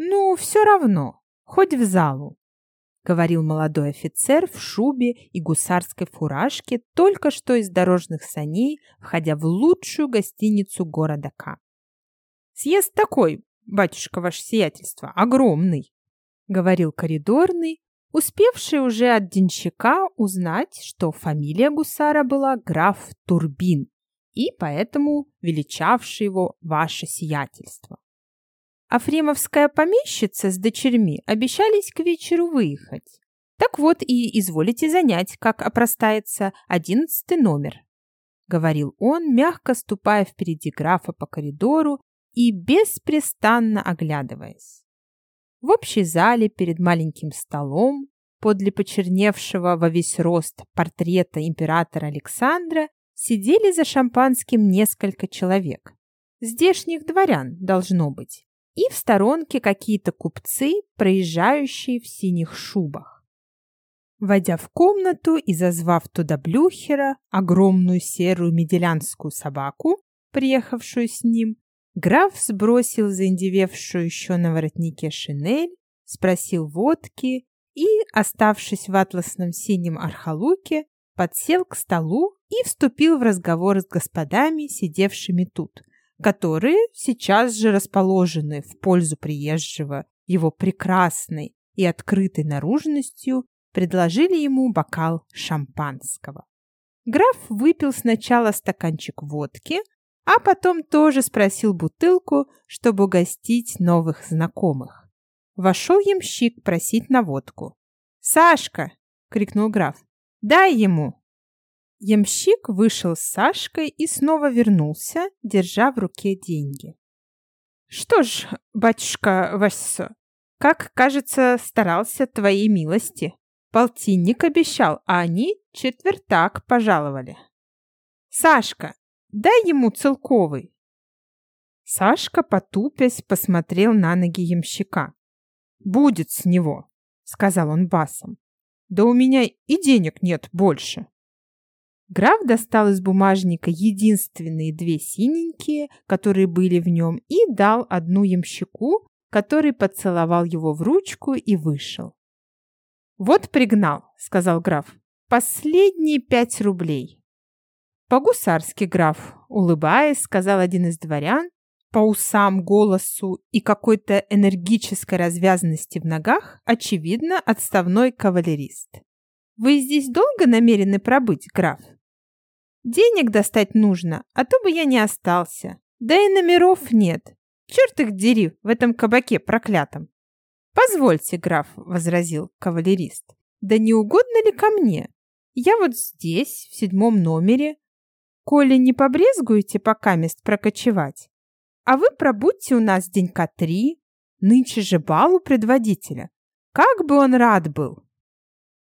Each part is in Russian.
Ну, все равно, хоть в залу, говорил молодой офицер в шубе и гусарской фуражке, только что из дорожных саней, входя в лучшую гостиницу города К. Съезд такой, батюшка ваше сиятельство, огромный, говорил коридорный, успевший уже от денщика узнать, что фамилия гусара была граф Турбин, и поэтому величавший его ваше сиятельство. А фремовская помещица с дочерьми обещались к вечеру выехать. Так вот и изволите занять, как опростается, одиннадцатый номер. Говорил он, мягко ступая впереди графа по коридору и беспрестанно оглядываясь. В общей зале перед маленьким столом, подле почерневшего во весь рост портрета императора Александра, сидели за шампанским несколько человек. Здешних дворян, должно быть. И в сторонке какие-то купцы, проезжающие в синих шубах. Войдя в комнату и зазвав туда Блюхера, огромную серую меделянскую собаку, приехавшую с ним, граф сбросил заиндевевшую еще на воротнике шинель, спросил водки и, оставшись в атласном синем архалуке, подсел к столу и вступил в разговор с господами, сидевшими тут, которые сейчас же расположены в пользу приезжего его прекрасной и открытой наружностью, предложили ему бокал шампанского. Граф выпил сначала стаканчик водки, а потом тоже спросил бутылку, чтобы угостить новых знакомых. Вошел ямщик просить на водку. «Сашка!» — крикнул граф. Дай ему!» Ямщик вышел с Сашкой и снова вернулся, держа в руке деньги. «Что ж, батюшка Васо, как, кажется, старался твоей милости. Полтинник обещал, а они четвертак пожаловали. Сашка, дай ему целковый!» Сашка, потупясь, посмотрел на ноги ямщика. «Будет с него», — сказал он басом. Да у меня и денег нет больше. Граф достал из бумажника единственные две синенькие, которые были в нем, и дал одну ямщику, который поцеловал его в ручку и вышел. «Вот пригнал», — сказал граф, — «последние пять рублей». «По-гусарски, граф», — улыбаясь, сказал один из дворян, по усам, голосу и какой-то энергической развязанности в ногах, очевидно, отставной кавалерист. «Вы здесь долго намерены пробыть, граф?» «Денег достать нужно, а то бы я не остался. Да и номеров нет. Черт их дери в этом кабаке проклятом!» «Позвольте, граф», — возразил кавалерист, — «да не угодно ли ко мне? Я вот здесь, в седьмом номере. Коли не побрезгуете пока мест прокочевать, а вы пробудьте у нас денька три. Нынче же бал у предводителя. Как бы он рад был!»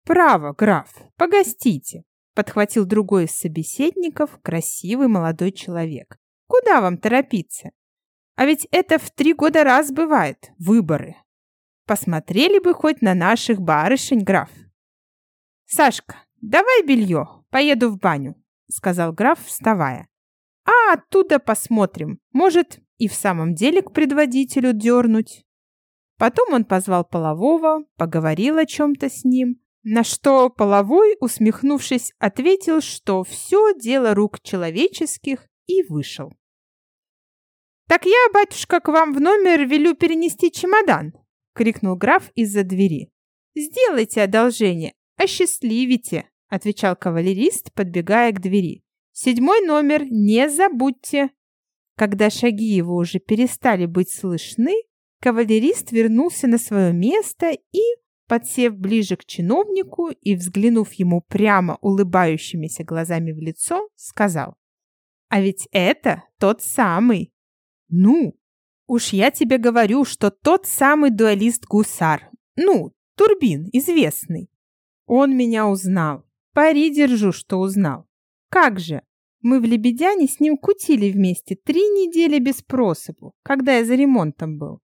«Право, граф, погостите!» Подхватил другой из собеседников, красивый молодой человек. «Куда вам торопиться? А ведь это в три года раз бывает, выборы. Посмотрели бы хоть на наших барышень, граф!» «Сашка, давай белье, поеду в баню», — сказал граф, вставая. «А оттуда посмотрим. Может, и в самом деле к предводителю дернуть. Потом он позвал Полового, поговорил о чем-то с ним, на что Половой, усмехнувшись, ответил, что все дело рук человеческих, и вышел. «Так я, батюшка, к вам в номер велю перенести чемодан!» — крикнул граф из-за двери. «Сделайте одолжение, осчастливите!» — отвечал кавалерист, подбегая к двери. «Седьмой номер, не забудьте!» Когда шаги его уже перестали быть слышны, кавалерист вернулся на свое место и, подсев ближе к чиновнику и взглянув ему прямо улыбающимися глазами в лицо, сказал, «А ведь это тот самый!» «Ну, уж я тебе говорю, что тот самый дуалист-гусар, ну, Турбин, известный. Он меня узнал. Пари держу, что узнал. Как же, мы в Лебедяне с ним кутили вместе три недели без просыпу, когда я за ремонтом был.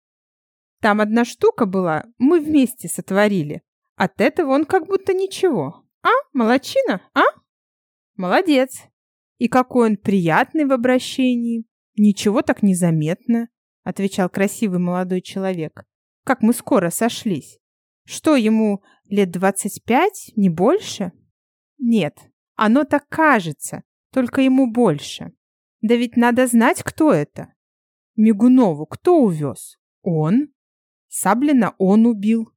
Там одна штука была, мы вместе сотворили. От этого он как будто ничего. А, молочина, а? Молодец. И какой он приятный в обращении. Ничего так незаметно, отвечал красивый молодой человек. как мы скоро сошлись. Что, ему лет двадцать пять, не больше? Нет, оно так кажется, только ему больше. Да ведь надо знать, кто это. Мигунову кто увез? Он. Саблина он убил.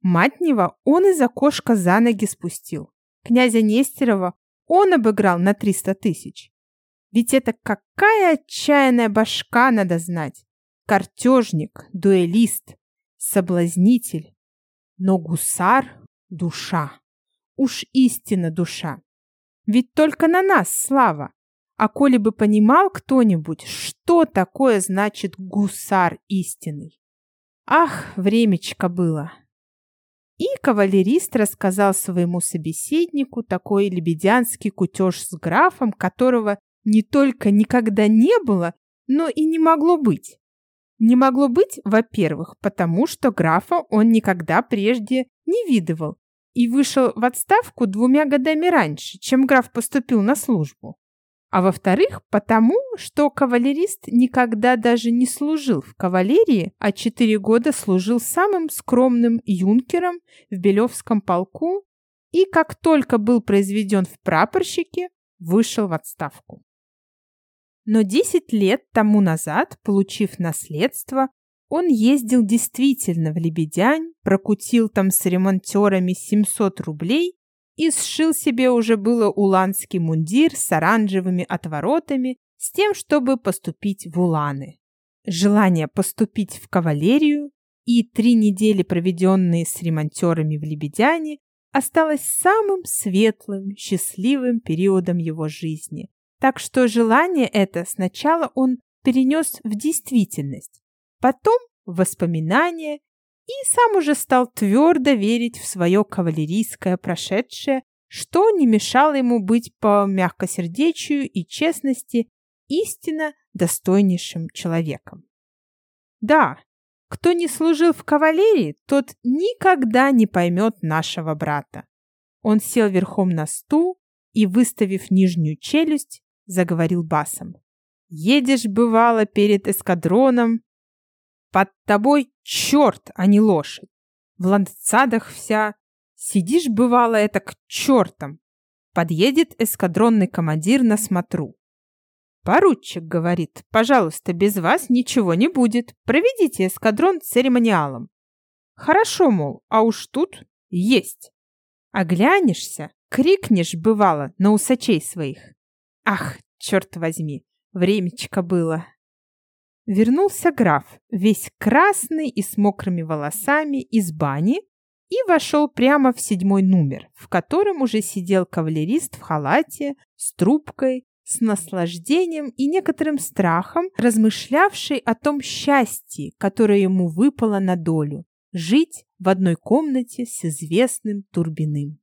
Матнева он из окошка за ноги спустил. Князя Нестерова он обыграл на триста тысяч. Ведь это какая отчаянная башка, надо знать. Картежник, дуэлист, соблазнитель. Но гусар — душа. Уж истинно душа. Ведь только на нас слава. А коли бы понимал кто-нибудь, что такое значит гусар истинный. Ах, времечко было. И кавалерист рассказал своему собеседнику такой лебедянский кутеж с графом, которого не только никогда не было, но и не могло быть. Не могло быть, во-первых, потому что графа он никогда прежде не видывал и вышел в отставку двумя годами раньше, чем граф поступил на службу. А во-вторых, потому что кавалерист никогда даже не служил в кавалерии, а четыре года служил самым скромным юнкером в Белевском полку и как только был произведен в прапорщике, вышел в отставку. Но 10 лет тому назад, получив наследство, он ездил действительно в Лебедянь, прокутил там с ремонтерами 700 рублей и сшил себе уже было уланский мундир с оранжевыми отворотами с тем, чтобы поступить в уланы. Желание поступить в кавалерию и три недели, проведенные с ремонтерами в Лебедяне, осталось самым светлым, счастливым периодом его жизни, так что желание это сначала он перенес в действительность, потом в воспоминания и сам уже стал твердо верить в свое кавалерийское прошедшее, что не мешало ему быть по мягкосердечию и честности истинно достойнейшим человеком. Да, кто не служил в кавалерии, тот никогда не поймет нашего брата. Он сел верхом на стул и, выставив нижнюю челюсть, заговорил басом. Едешь, бывало, перед эскадроном. Под тобой черт, а не лошадь. В ландцадах вся. Сидишь, бывало, это к чертам. Подъедет эскадронный командир на смотру. Поручик говорит, пожалуйста, без вас ничего не будет. Проведите эскадрон церемониалом. Хорошо, мол, а уж тут есть. Оглянешься, крикнешь, бывало, на усачей своих. Ах, черт возьми, времечко было. Вернулся граф, весь красный и с мокрыми волосами, из бани и вошел прямо в седьмой номер, в котором уже сидел кавалерист в халате, с трубкой, с наслаждением и некоторым страхом, размышлявший о том счастье, которое ему выпало на долю – жить в одной комнате с известным Турбиным.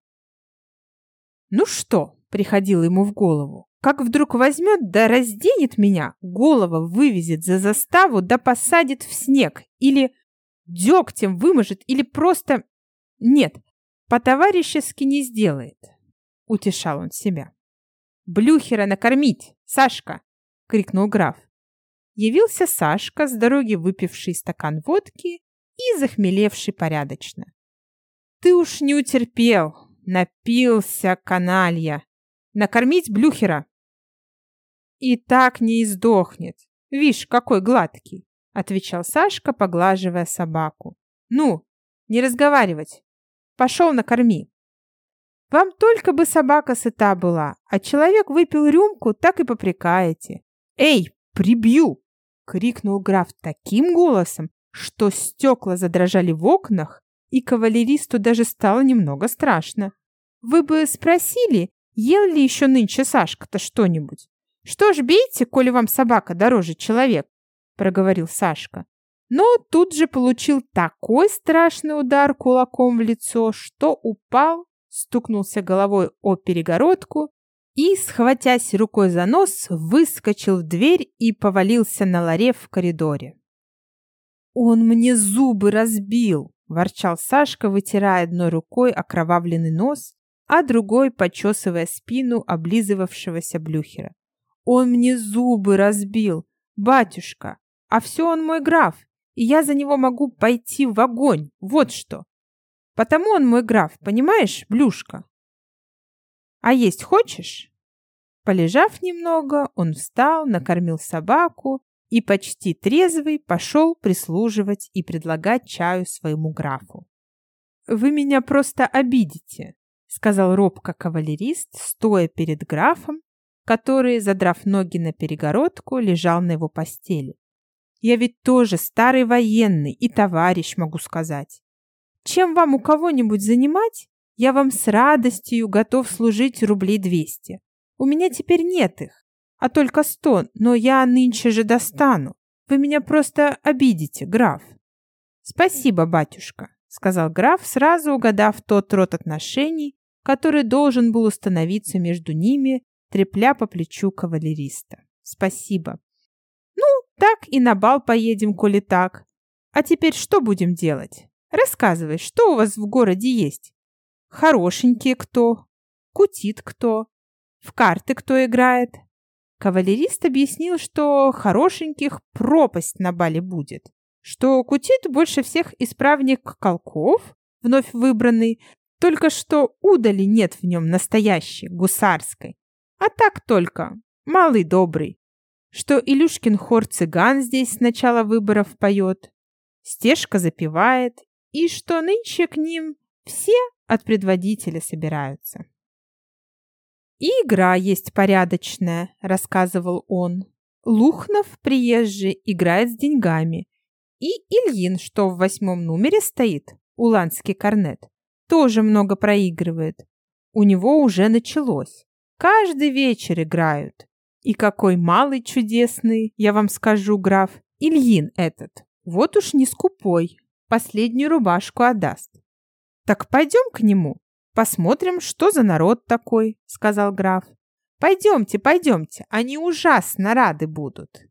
«Ну что?» – приходило ему в голову. Как вдруг возьмет да разденет меня, голова вывезет за заставу да посадит в снег. Или дегтем вымажет, или просто... Нет, по-товарищески не сделает. Утешал он себя. «Блюхера накормить, Сашка!» — крикнул граф. Явился Сашка, с дороги выпивший стакан водки и захмелевший порядочно. «Ты уж не утерпел, напился, каналья! Накормить Блюхера!» И так не издохнет. Вишь, какой гладкий, отвечал Сашка, поглаживая собаку. Ну, не разговаривать. Пошел накорми. Вам только бы собака сыта была, а человек выпил рюмку, так и попрекаете. Эй, прибью! крикнул граф таким голосом, что стекла задрожали в окнах, и кавалеристу даже стало немного страшно. Вы бы спросили, ел ли еще нынче Сашка-то что-нибудь? «Что ж, бейте, коли вам собака дороже человек», — проговорил Сашка. Но тут же получил такой страшный удар кулаком в лицо, что упал, стукнулся головой о перегородку и, схватясь рукой за нос, выскочил в дверь и повалился на ларе в коридоре. «Он мне зубы разбил!» – ворчал Сашка, вытирая одной рукой окровавленный нос, а другой почесывая спину облизывавшегося блюхера. Он мне зубы разбил, батюшка. А все он мой граф. и я за него могу пойти в огонь, вот что. Потому он мой граф, понимаешь, Блюшка? А есть хочешь? Полежав немного, он встал, накормил собаку и почти трезвый пошел прислуживать и предлагать чаю своему графу. «Вы меня просто обидите», — сказал робко кавалерист, стоя перед графом, который, задрав ноги на перегородку, лежал на его постели. «Я ведь тоже старый военный и товарищ, могу сказать. Чем вам у кого-нибудь занимать, я вам с радостью готов служить рублей двести. У меня теперь нет их, а только сто, но я нынче же достану. Вы меня просто обидите, граф. Спасибо, батюшка, сказал граф, сразу угадав тот род отношений, который должен был установиться между ними, трепля по плечу кавалериста. Спасибо. Ну, так и на бал поедем, коли так. А теперь что будем делать? Рассказывай, что у вас в городе есть? Хорошенькие кто? Кутит кто? В карты кто играет? Кавалерист объяснил, что хорошеньких пропасть на бале будет, что кутит больше всех исправник Колков, вновь выбранный, только что удали нет в нем настоящей, гусарской, а так только, малый добрый, что Илюшкин хор цыган здесь с начала выборов поет, стежка запевает, и что нынче к ним все от предводителя собираются. «И игра есть порядочная», — рассказывал он. Лухнов, приезжий, играет с деньгами. И Ильин, что в восьмом номере стоит, уланский корнет, тоже много проигрывает. У него уже началось. Каждый вечер играют. И какой малый чудесный, я вам скажу, граф, Ильин этот. Вот уж не скупой, последнюю рубашку отдаст. Так пойдем к нему, посмотрим, что за народ такой, сказал граф. Пойдемте, пойдемте, они ужасно рады будут.